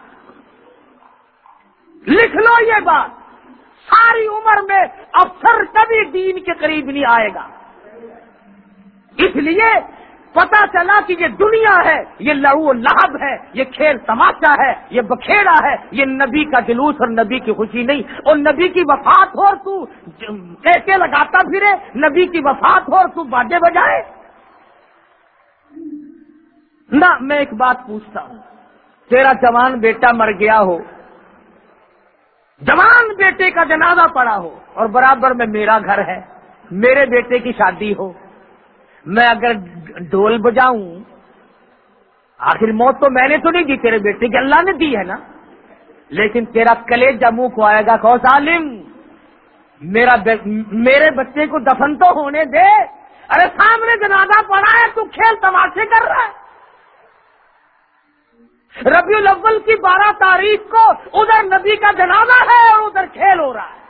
لکھ لو یہ بات۔ ساری عمر میں افسر کبھی دین کے قریب نہیں آئے گا۔ اس لیے پتا چلا کہ یہ دنیا ہے، یہ لہو لہب ہے، یہ کھیل تماشا ہے، یہ بکھیڑا ہے، یہ نبی کا جلوس اور نبی کی خوشی نہیں۔ اور نبی کی وفات ہو تو کیسے لگاتا پھرے؟ نبی کی وفات ہو تو باجے بجائے۔ نہ میں ایک بات پوچھتا ہوں، تیرا جوان بیٹا مر گیا ہو، جوان بیٹے کا جنازہ پڑا ہو اور برابر میں میرا گھر ہے، میرے بیٹے کی شادی ہو میں اگر ڈول بجاؤں، آخر موت تو میں نے تو نہیں دی تیرے بیٹے کی، اللہ نے دی ہے نا؟ لیکن تیرا کلیج جموں کو آئے گا کو سالم میرا میرے بچے کو دفن تو ہونے دے۔ ارے سامنے جنازہ پڑا ہے، تو کھیل تماشے کر رہا ہے۔ ربیع الاول کی بارہ تاریخ کو ادھر نبی کا جنازہ ہے اور ادھر کھیل ہو رہا ہے۔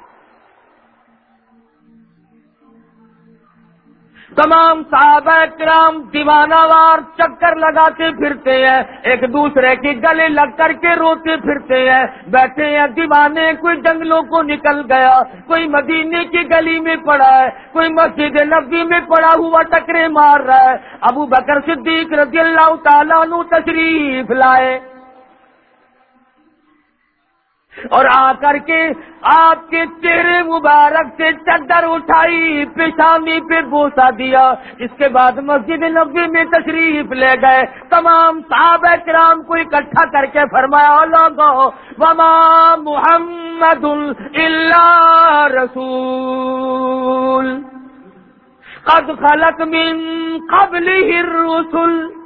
تمام صحابہ کرام دیوانہ وار چکر لگاتے پھرتے ہیں، ایک دوسرے کے گلے لگ کر کے روتے پھرتے ہیں۔ بیٹھے ہیں، دیوانے کوئی جنگلوں کو نکل گیا، کوئی مدینے کی گلی میں پڑا ہے، کوئی مسجد نبی میں پڑا ہوا ٹکرے مار رہا ہے۔ ابو بکر صدیق رضی اللہ تعالیٰ نو تشریف لائے۔ اور آ کر کے آپ کے چہرے مبارک سے چدر اٹھائی پیشانی پہ بوسا دیا۔ اس کے بعد مسجد نبی میں تشریف لے گئے۔ تمام صحابہ کرام کو اکٹھا کر کے فرمایا لوگو، وما محمد اللہ رسول۔ قد خلق من قبل الرسل۔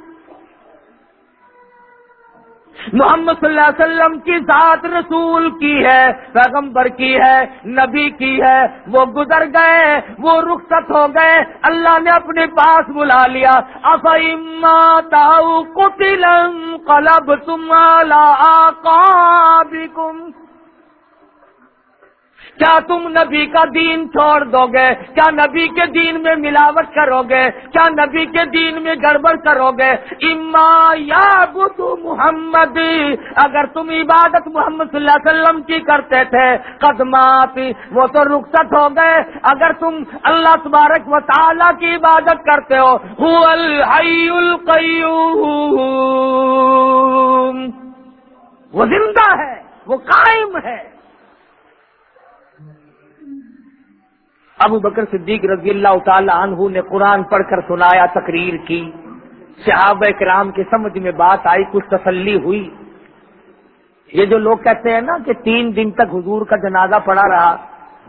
محمد صلی اللہ علیہ وسلم کی ذات رسول کی ہے، پیغمبر کی ہے، نبی کی ہے۔ وہ گزر گئے، وہ رخصت ہو گئے۔ اللہ نے اپنے پاس بلا لیا۔ افیما تاؤ کتلم قلب تمہارا کیا تم نبی کا دین چھوڑ دو گے؟ کیا نبی کے دین میں ملاوٹ کرو گے؟ کیا نبی کے دین میں گڑبڑ کرو گے؟ اما یا بدو محمد۔ اگر تم عبادت محمد صلی اللہ علیہ وسلم کی کرتے تھے قدمات وہ تو رخصت ہو گئے۔ اگر تم اللہ تبارک و تعالی کی عبادت کرتے ہو الحی القیوم۔ وہ زندہ ہے، وہ قائم ہے۔ ابو بکر صدیق رضی اللہ تعالی عنہ نے قرآن پڑھ کر سنایا، تقریر کی۔ صحابہ کرام کے سمجھ میں بات آئی، کچھ تسلی ہوئی۔ یہ جو لوگ کہتے ہیں نا کہ تین دن تک حضور کا جنازہ پڑا رہا،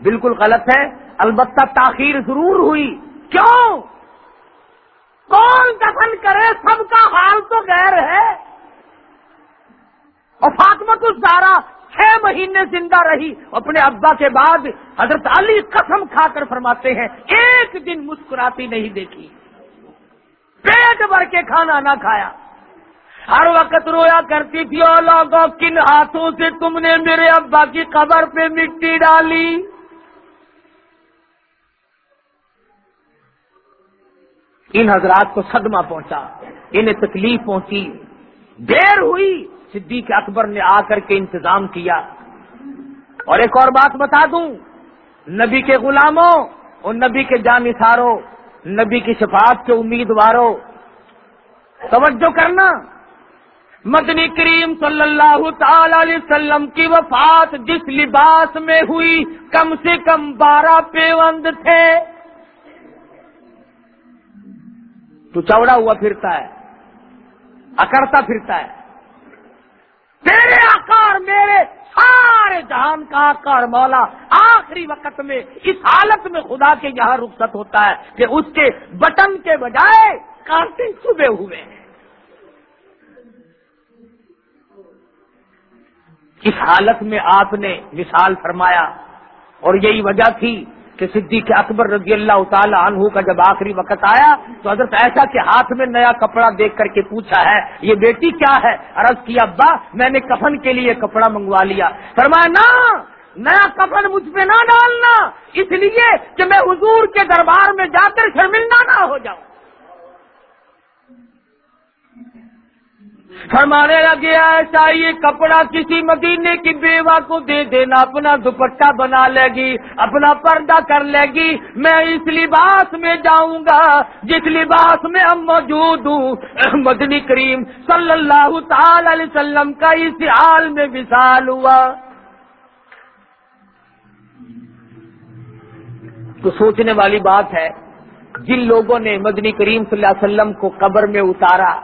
بالکل غلط ہے۔ البتہ تاخیر ضرور ہوئی۔ کیوں؟ کون دفن کرے؟ سب کا حال تو غیر ہے۔ اور فاطمت الزارا چھ مہینے زندہ رہی، اپنے ابا کے بعد حضرت علی قسم کھا کر فرماتے ہیں، ایک دن مسکراتی نہیں دیکھی۔ پیٹ بھر کے کھانا نہ کھایا۔ ہر وقت رویا کرتی تھی اور لوگوں، کن ہاتھوں سے تم نے میرے ابا کی قبر پہ مٹی ڈالی؟ ان حضرات کو صدمہ پہنچا، انہیں تکلیف پہنچی۔ دیر ہوئی۔ صدیق اکبر نے آ کر کے انتظام کیا اور ایک اور بات بتا دوں، نبی کے غلاموں اور نبی کے جانثاروں نبی کی شفاعت کے امیدواروں۔ توجہ کرنا، مدنی کریم صلی اللہ تعالی علیہ وسلم کی وفات جس لباس میں ہوئی، کم سے کم بارہ پیوند تھے۔ تو چوڑا ہوا پھرتا ہے، اکڑتا پھرتا ہے۔ تیرے آکار، میرے سارے جہان کا آکار مولا، آخری وقت میں، اس حالت میں خدا کے یہاں رخصت ہوتا ہے کہ اس کے بٹن کے بجائے کانٹے چبے ہوئے ہیں۔ اس حالت میں آپ نے مثال فرمایا اور یہی وجہ تھی کہ صدیق اکبر رضی اللہ تعالی عنہ کا جب آخری وقت آیا تو حضرت ایسا کے ہاتھ میں نیا کپڑا دیکھ کر کے پوچھا ہے، یہ بیٹی کیا ہے؟ عرض کیا ابا، میں نے کفن کے لیے کپڑا منگوا لیا۔ فرمایا، نا، نیا کفن مجھ پہ نہ ڈالنا، اس لیے کہ میں حضور کے دربار میں جا کر شرمندہ نہ ہو جاؤں۔ فرمانے لگے ایسا یہ کپڑا کسی مدینے کی بیوہ کو دے دینا، اپنا دوپٹہ بنا لے گی، اپنا پردہ کر لے گی۔ میں اس لباس میں جاؤں گا، جس لباس میں ہم موجود ہوں۔ مدنی کریم صلی اللہ تعالی علیہ وسلم کا اس حال میں وشال ہوا۔ تو سوچنے والی بات ہے، جن لوگوں نے مدنی کریم صلی اللہ علیہ وسلم کو قبر میں اتارا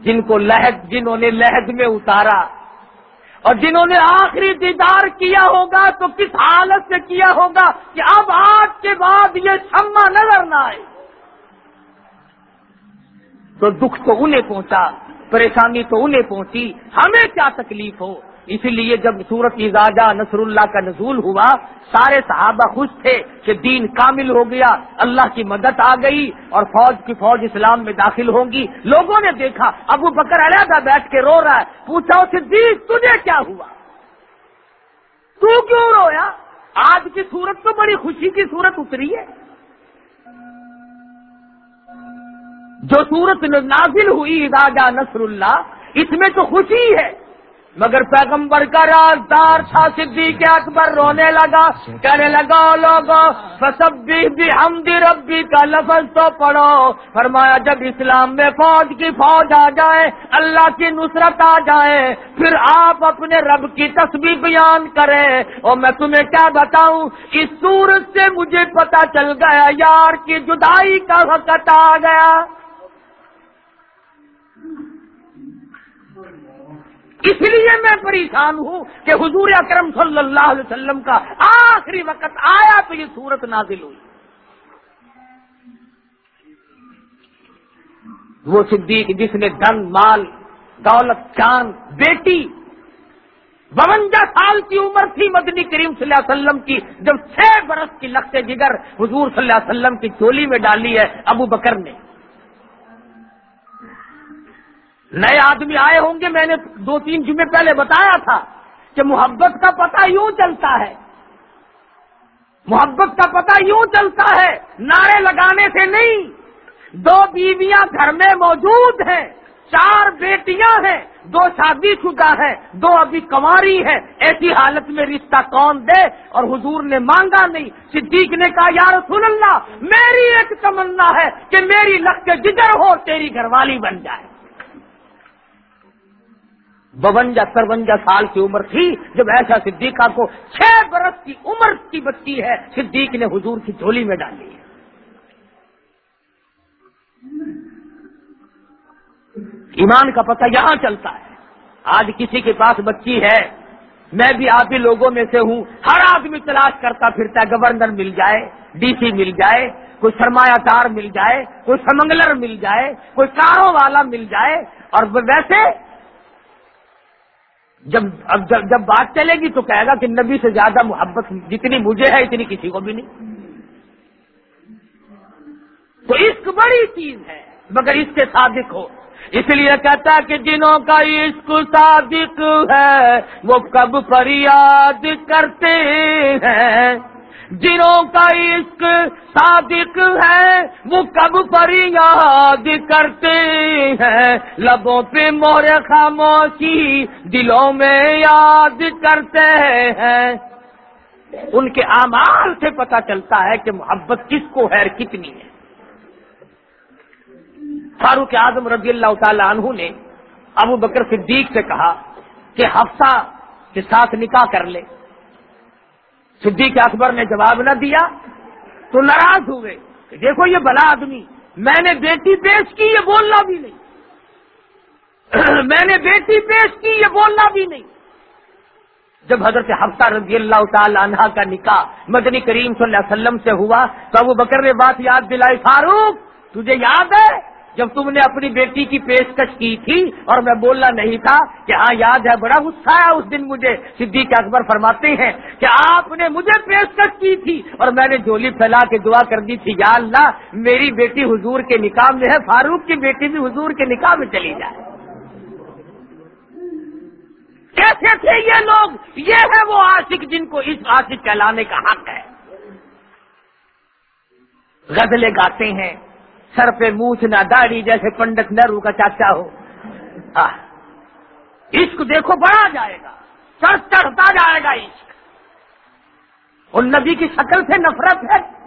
جن کو لہد جنہوں نے لہد میں اتارا۔ اور جنہوں نے آخری دیدار کیا ہوگا تو کس حالت سے کیا ہوگا کہ اب آج کے بعد یہ شما نظر نہ آئے۔ تو دکھ تو انہیں پہنچا، پریشانی تو انہیں پہنچی، ہمیں کیا تکلیف ہو؟ اسی لیے جب سورت ازاجہ نصر اللہ کا نزول ہوا، سارے صحابہ خوش تھے کہ دین کامل ہو گیا، اللہ کی مدد آ گئی اور فوج کی فوج اسلام میں داخل ہوں گی لوگوں نے دیکھا، ابو بکر علیحدہ بیٹھ کے رو رہا ہے۔ پوچھا، صدیق، تجھے کیا ہوا؟ تو کیوں رویا؟ آج کی صورت تو بڑی خوشی کی صورت اتری ہے۔ جو صورت نازل ہوئی ازاجہ نصر اللہ اس میں تو خوشی ہے۔ مگر پیغمبر کا رازدار تھا صدیق اکبر رونے لگا، کہنے لگا لوگوں بھی ہم ربی کا لفظ تو پڑھو۔ فرمایا، جب اسلام میں فوج کی فوج آ جائے، اللہ کی نصرت آ جائے، پھر آپ اپنے رب کی تصویر بیان کریں۔ اور میں تمہیں کیا بتاؤں، اس سورج سے مجھے پتا چل گیا، یار کی جدائی کا وقت آ گیا۔ اس لیے میں پریشان ہوں کہ حضور اکرم صلی اللہ علیہ وسلم کا آخری وقت آیا تو یہ صورت نازل ہوئی۔ وہ صدیق جس نے دن مال، دولت چاند بیٹی، بونجا سال کی عمر تھی مدنی کریم صلی اللہ علیہ وسلم کی، جب چھ برس کی لخت جگر حضور صلی اللہ علیہ وسلم کی چولی میں ڈالی ہے ابو بکر نے۔ نئے آدمی آئے ہوں گے، میں نے دو تین جمعے پہلے بتایا تھا کہ محبت کا پتہ یوں چلتا ہے۔ محبت کا پتہ یوں چلتا ہے، نعرے لگانے سے نہیں۔ دو بیویاں گھر میں موجود ہیں، چار بیٹیاں ہیں، دو شادی شدہ ہیں، دو ابھی کنواری ہے ایسی حالت میں رشتہ کون دے؟ اور حضور نے مانگا نہیں۔ صدیق نے کہا، یا رسول اللہ، میری ایک تمنا ہے کہ میری لک جگر ہو، تیری گھر والی بن جائے۔ بونجا ترونجا سال کی عمر تھی، جب ایسا صدیقہ کو چھ برس کی عمر کی بچی ہے، صدیق نے حضور کی جھولی میں ڈالی ہے ایمان کا پتہ یہاں چلتا ہے۔ آج کسی کے پاس بچی ہے، میں بھی آپ ہی لوگوں میں سے ہوں، ہر آدمی تلاش کرتا پھرتا ہے، گورنر مل جائے، ڈی سی مل جائے، کوئی سرمایہ دار مل جائے، کوئی سمنگلر مل جائے، کوئی کاروں والا مل جائے، اور ویسے جب اب جب جب بات چلے گی تو کہے گا کہ نبی سے زیادہ محبت جتنی مجھے ہے اتنی کسی کو بھی نہیں۔ تو عشق بڑی چیز ہے، مگر اس کے صادق ہو۔ اس لیے کہتا ہے کہ جنہوں کا عشق صادق ہے، وہ کب فریاد کرتے ہیں۔ جنہوں کا عشق صادق ہے، وہ کب پر یاد کرتے ہیں؟ لبوں پہ مور خاموشی دلوں میں یاد کرتے ہیں۔ ان کے اعمال سے پتا چلتا ہے کہ محبت کس کو ہے، کتنی ہے۔ فاروق اعظم رضی اللہ تعالی عنہ نے ابو بکر صدیق سے کہا کہ حفصہ کے ساتھ نکاح کر لے۔ صدیق اکبر نے جواب نہ دیا تو ناراض ہوئے کہ دیکھو یہ بلا آدمی، میں نے بیٹی پیش کی، یہ بولنا بھی نہیں۔ میں نے بیٹی پیش کی، یہ بولنا بھی نہیں۔ جب حضرت حفصہ رضی اللہ تعالی عنہ کا نکاح مدنی کریم صلی اللہ علیہ وسلم سے ہوا تو ابو بکر نے بات یاد دلائی، فاروق، تجھے یاد ہے؟ جب تم نے اپنی بیٹی کی پیشکش کی تھی اور میں بولنا نہیں تھا کہ ہاں یاد ہے، بڑا غصہ آیا اس دن مجھے۔ صدیق اکبر فرماتے ہیں کہ آپ نے مجھے پیشکش کی تھی اور میں نے جولی پھیلا کے دعا کر دی تھی، یا اللہ، میری بیٹی حضور کے نکاح میں ہے، فاروق کی بیٹی بھی حضور کے نکاح میں چلی جائے۔ کیسے تھے یہ لوگ؟ یہ ہے وہ عاشق جن کو اس عاشق کہلانے کا حق ہے۔ غزلیں گاتے ہیں۔ سر پہ مونچھ نہ داڑھی جیسے پنڈت نرو کا چاچا ہو۔ عشق دیکھو بڑا جائے گا سر چڑھتا جائے گا عشق۔ اور نبی کی شکل سے نفرت ہے۔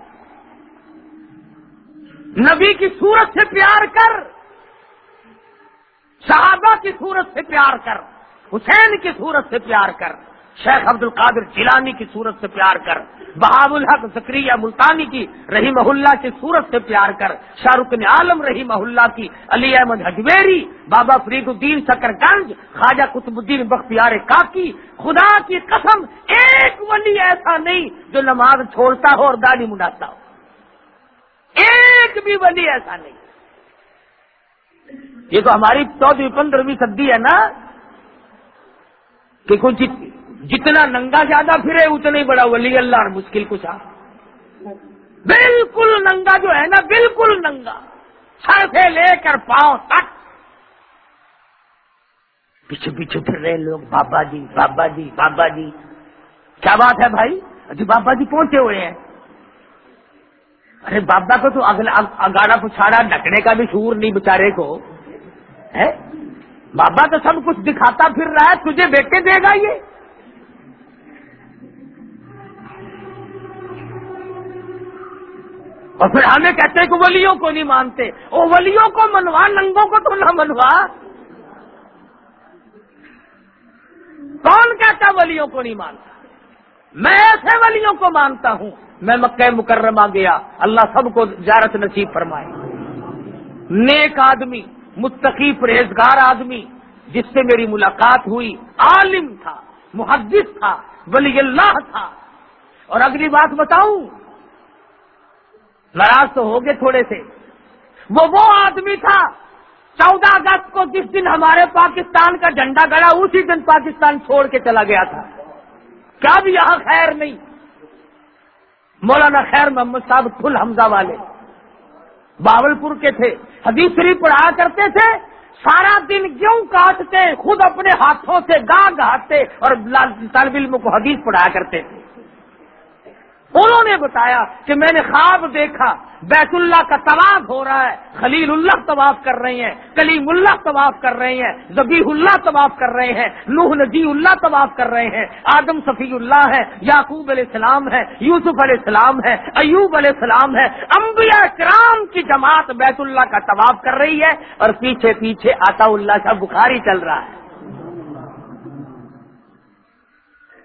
نبی کی صورت سے پیار کر۔ صحابہ کی صورت سے پیار کر۔ حسین کی صورت سے پیار کر۔ شیخ عبد القادر جیلانی کی صورت سے پیار کر بہاب الحق زکری ملتانی کی رحیم اللہ کی صورت سے پیار کر، شاہ رخ عالم رحیم اللہ کی علی احمد حجویری بابا فریق الدین سکر گنج، خواجہ قطب الدین بختیار کاکی، خدا کی قسم ایک ولی ایسا نہیں جو نماز چھوڑتا ہو اور داڑھی منڈاتا ہو۔ ایک بھی ولی ایسا نہیں۔ یہ تو ہماری چودہ پندرہویں صدی ہے نا کہ کچھ جتنا ننگا زیادہ پھرے اتنا ہی بڑا ولی اللہ اور مشکل کچھ آ۔ بالکل ننگا جو ہے نا، بالکل ننگا۔ سر سے لے کر پاؤں تک۔ پیچھے پیچھے پھر رہے لوگ، بابا جی بابا جی بابا جی۔ کیا بات ہے بھائی؟ جی بابا جی پہنچے ہوئے ہیں۔ ارے بابا کو تو اگلا اگاڑا پچھاڑا ڈکنے کا بھی شور نہیں بچارے کو۔ ہے بابا تو سب کچھ دکھاتا پھر رہا ہے، تجھے بیٹے دے گا یہ؟ اور پھر ہمیں کہتے ہیں کہ ولیوں کو نہیں مانتے۔ وہ ولیوں کو منوا، ننگوں کو تو نہ منوا۔ کون کہتا ولیوں کو نہیں مانتا؟ میں ایسے ولیوں کو مانتا ہوں۔ میں مکہ مکرمہ گیا۔ اللہ سب کو زیارت نصیب فرمائے۔ نیک آدمی، متقی، پرہیزگار آدمی۔ جس سے میری ملاقات ہوئی، عالم تھا، محدث تھا، ولی اللہ تھا۔ اور اگلی بات بتاؤں۔ ناراض تو ہو گئے تھوڑے سے۔ وہ وہ آدمی تھا، چودہ اگست کو جس دن ہمارے پاکستان کا جھنڈا گڑا، اسی دن پاکستان چھوڑ کے چلا گیا تھا۔ کیا بھی یہاں خیر نہیں۔ مولانا خیر محمد صاحب فل حمزہ والے۔ باول پور کے تھے۔ حدیث شریف پڑھا کرتے تھے۔ سارا دن کیوں کاٹتے، خود اپنے ہاتھوں سے گا گاتے اور طالب علم کو حدیث پڑھایا کرتے تھے۔ انہوں نے بتایا کہ میں نے خواب دیکھا، بیت اللہ کا طواف ہو رہا ہے، خلیل اللہ طواف کر رہے ہیں، کلیم اللہ طواف کر رہے ہیں زبی اللہ طواف کر رہے ہیں، نوح نجی اللہ طواف کر رہے ہیں، آدم صفی اللہ ہے یعقوب علیہ السلام ہے یوسف علیہ السلام ہے ایوب علیہ السلام ہے انبیاء کرام کی جماعت بیت اللہ کا طواف کر رہی ہے اور پیچھے پیچھے آتا اللہ کا بخاری چل رہا ہے۔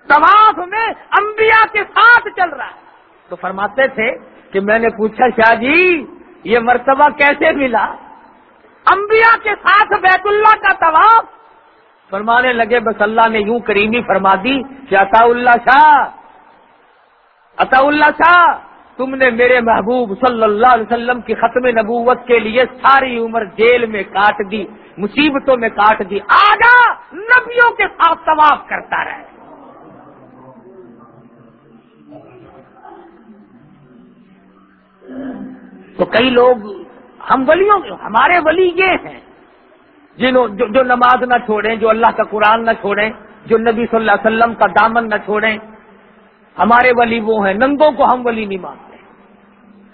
طواف میں انبیاء کے ساتھ چل رہا ہے۔ تو فرماتے تھے کہ میں نے پوچھا شاہ جی یہ مرتبہ کیسے ملا؟ انبیاء کے ساتھ بیت اللہ کا طواف۔ فرمانے لگے بس اللہ نے یوں کریمی فرما دی کہ عطا اللہ شاہ عطا اللہ شاہ تم نے میرے محبوب صلی اللہ علیہ وسلم کی ختم نبوت کے لیے ساری عمر جیل میں کاٹ دی مصیبتوں میں کاٹ دی آجا نبیوں کے ساتھ طواف کرتا رہے۔ تو کئی لوگ ہم ولیوں ہمارے ولی یہ ہیں۔ جنہوں جو, جو نماز نہ چھوڑیں جو اللہ کا قرآن نہ چھوڑیں جو نبی صلی اللہ علیہ وسلم کا دامن نہ چھوڑیں ہمارے ولی وہ ہیں۔ ننگوں کو ہم ولی نہیں مانتے۔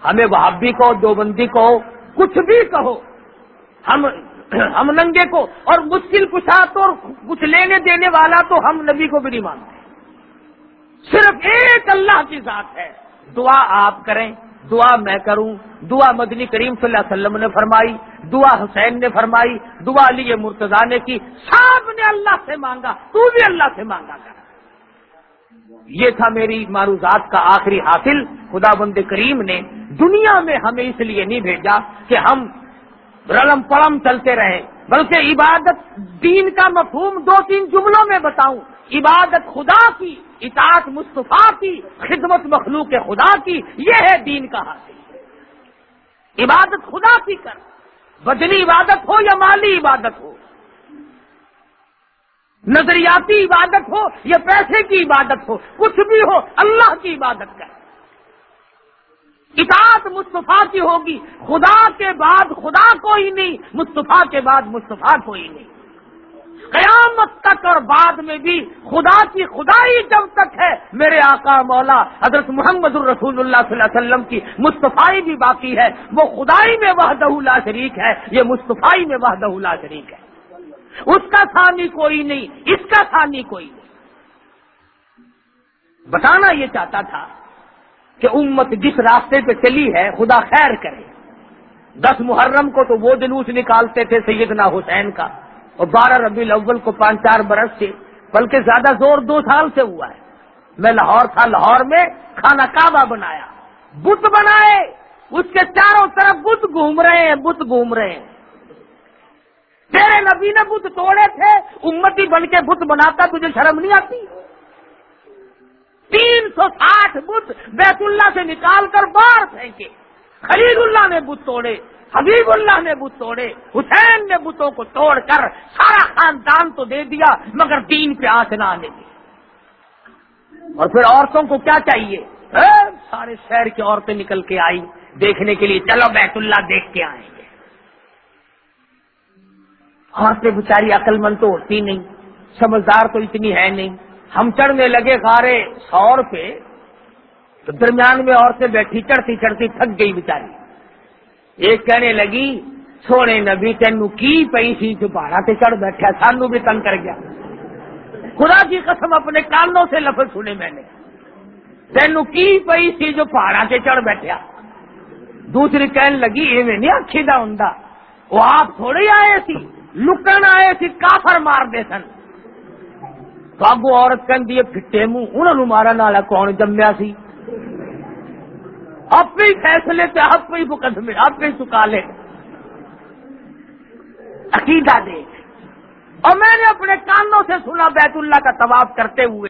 ہمیں وہابی کو دو بندی کو کچھ بھی کہو۔ ہم ہم ننگے کو اور مشکل کچھ تو کچھ لینے دینے والا تو ہم نبی کو بھی نہیں مانتے۔ صرف ایک اللہ کی ذات ہے۔ دعا آپ کریں۔ دعا میں کروں، دعا مدنی کریم صلی اللہ علیہ وسلم نے فرمائی، دعا حسین نے فرمائی، دعا علی مرتضی نے کی، سب نے اللہ سے مانگا، تو بھی اللہ سے مانگا کر یہ تھا میری معروضات کا آخری حاصل۔ خدا بند کریم نے دنیا میں ہمیں اس لیے نہیں بھیجا کہ ہم رلم پڑم چلتے رہے بلکہ عبادت دین کا مفہوم دو تین جملوں میں بتاؤں۔ عبادت خدا کی، اطاعت مصطفیٰ کی، خدمت مخلوق خدا کی، یہ ہے دین کا حاصل عبادت خدا کی کر بدنی عبادت ہو یا مالی عبادت ہو؟ نظریاتی عبادت ہو یا پیسے کی عبادت ہو؟ کچھ بھی ہو، اللہ کی عبادت کر۔ اطاعت مصطفیٰ کی ہوگی، خدا کے بعد خدا کوئی نہیں، مصطفیٰ کے بعد مصطفیٰ کوئی نہیں۔ قیامت تک اور بعد میں بھی خدا کی خدائی جب تک ہے، میرے آقا مولا حضرت محمد الرسول اللہ صلی اللہ علیہ وسلم کی مصطفی بھی باقی ہے۔ وہ خدائی میں وحدہ لا شریک ہے، یہ مصطفی میں وحدہ لا شریک ہے۔ اس کا ثانی کوئی نہیں، اس کا ثانی کوئی نہیں۔ بتانا یہ چاہتا تھا کہ امت جس راستے پہ چلی ہے، خدا خیر کرے۔ دس محرم کو تو وہ جلوس نکالتے تھے سیدنا حسین کا۔ اور بارہ ربی الاول کو پانچ چار برس سے، بلکہ زیادہ زور دو سال سے ہوا ہے۔ میں لاہور تھا، لاہور میں کھانا کعبہ بنایا۔ بت بنائے، اس کے چاروں طرف بت گھوم رہے ہیں، بت گھوم رہے ہیں۔ تیرے نبی نے بت توڑے تھے، امتی بن کے بت بناتا، تجھے شرم نہیں آتی؟ تین سو ساٹھ بت بیت اللہ سے نکال کر باہر پھینکے۔ خلید اللہ نے بت توڑے۔ حبیب اللہ نے بت توڑے، حسین نے بتوں کو توڑ کر سارا خاندان تو دے دیا، مگر دین پہ آنکھ نہ آنے دی اور پھر عورتوں کو کیا چاہیے؟ سارے شہر کی عورتیں نکل کے آئی دیکھنے کے لیے چلو بیت اللہ دیکھ کے آئیں۔ گے عورتیں بیچاری عقل مند تو ہوتی نہیں، سمجھدار تو اتنی ہے نہیں۔ ہم چڑھنے لگے کھارے سور پہ تو درمیان میں عورتیں بیٹھی، چڑھتی چڑھتی تھک گئی بیچاری۔ ایک کہنے لگی، سونے نبی تینو کی پیسی پہاڑا تے چڑھ بیٹھا سانو بھی تنگ کر گیا۔ خدا کی قسم اپنے کانوں سے لفظ سنے میں نے۔ تینو کی پیسی جو پہاڑا تے چڑھ بیٹھا۔ دوسری کہنے لگی، ایویں نہیں اکھی دا ہوں وہ آپ تھوڑے آئے سی، لکن آئے سی، کافر مار دے سن۔ تو اگو عورت کہن دیے پھٹے منہ انہوں نے مارا نالا کون جمیا سی؟ اپنے فیصلے سے آپ ہی مقدمے، آپ ہی سکالے۔ عقیدہ دے اور میں نے اپنے کانوں سے سنا بیت اللہ کا طواف کرتے ہوئے۔